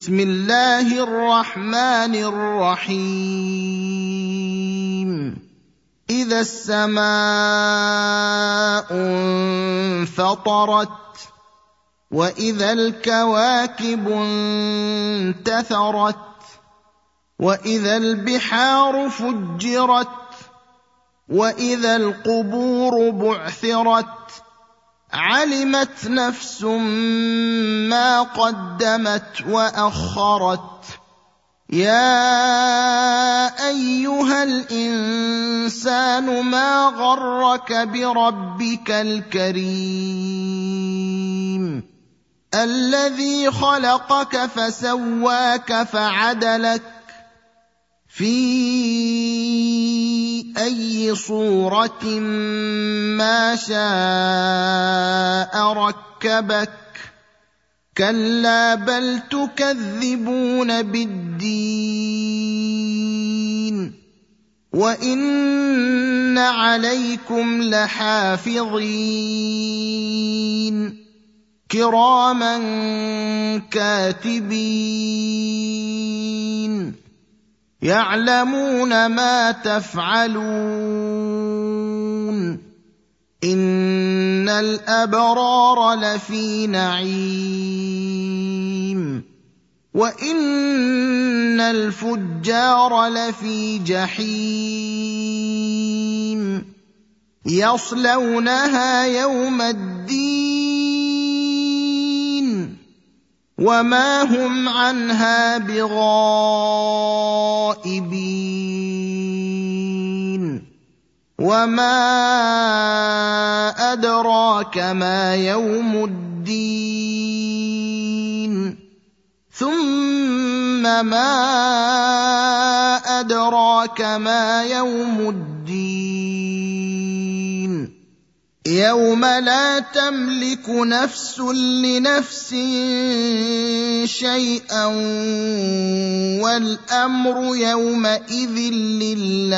بسم الله الرحمن الرحيم. إذا السماء انفطرت وإذا الكواكب انتثرت وإذا البحار فجرت وإذا القبور بعثرت علمت نفس ما قدمت وأخرت. يا أيها الإنسان ما غرك بربك الكريم؟ الذي خلقك فسواك فعدلك. في صورة ما شاء ركبك. كلا بل تكذبون بالدين. وإن عليكم لحافظين. كراما كاتبين. يعلمون ما تفعلون. إن الأبرار لفي نعيم. وإن الفجار لفي جحيم. يصلونها يوم الدين. وما هم عنها بغائبين وما ادراك ما يوم الدين. ثم ما ادراك ما يوم الدين. يوم لا تملك نفس لنفس شيئا والامر يومئذ لله